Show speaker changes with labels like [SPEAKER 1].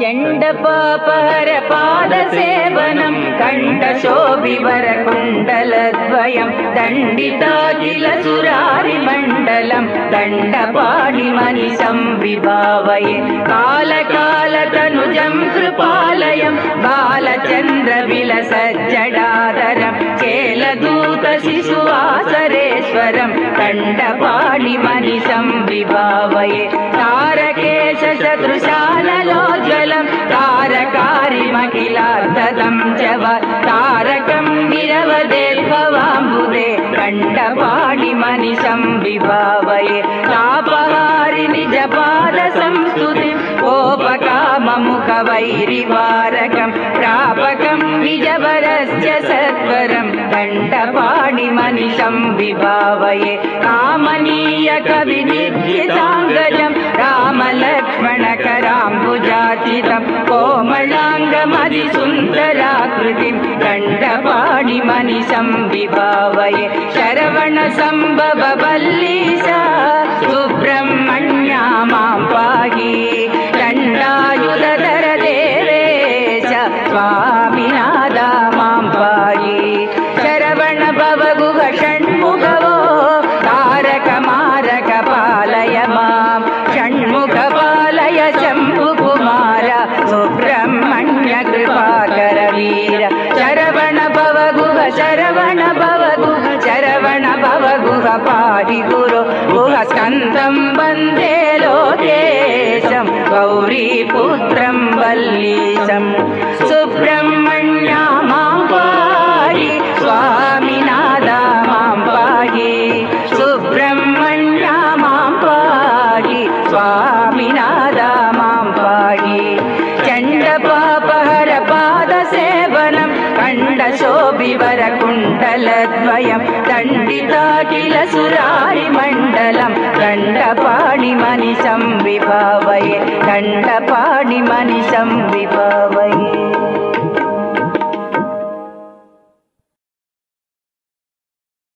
[SPEAKER 1] चण्डपापहरपादसेवनम् कण्ठशोभिवरकुण्डलद्वयम् दण्डिता किल सुरारिमण्डलम् दण्डपाणिमनिशम् विभावये कालकालतनुजम् कृपालयम् बालचन्द्रविलसज्जडादरम् केलदूत शिशुवासरेश्वरम् दण्डपाणिमनिशम् विभावये तारकेश सदृशानलोज्वलम् तारकारिमखिलार्दम् च वा तारकम् विरवदेर्भवाम्बुदे कण्डपाणिमनिशम् विभावये तापहारि निजपादसंस्तुतिम् कोपकाममुखवैरिवारकम् प्रापकम् निजवरस्य सत्वरम् दण्डपाणिमनिशम् विभावये कामनीय कविनिर्जिताङ्गजम् रामलक्ष्मणकराम्बुजाचितम् कोमलाङ्गमधिसुन्दराकृतिम् दण्डपाणिमनिशम् विभावये शरवणसम्भव वल्लीशा सुब्रह्मण्या मां पाहि दण्डायुधर देवेश శరవణ భవగుహ శరవణ భవగుహ పాహి గురు గుహ స్కందం వందే లోకేశం గౌరీ పుత్రం వల్లీశం సుబ్రహ్మణ్యా మాం పాహి స్వామినాథ మాం పాహి సుబ్రహ్మణ్యా మాం పాహి మాం చండపా कण्डशोभिवरकुण्डलद्वयं दण्डिता किल सुरारिमण्डलं दण्डपाणिमनिशं विभावये दण्डपाणिमनिशं विभावये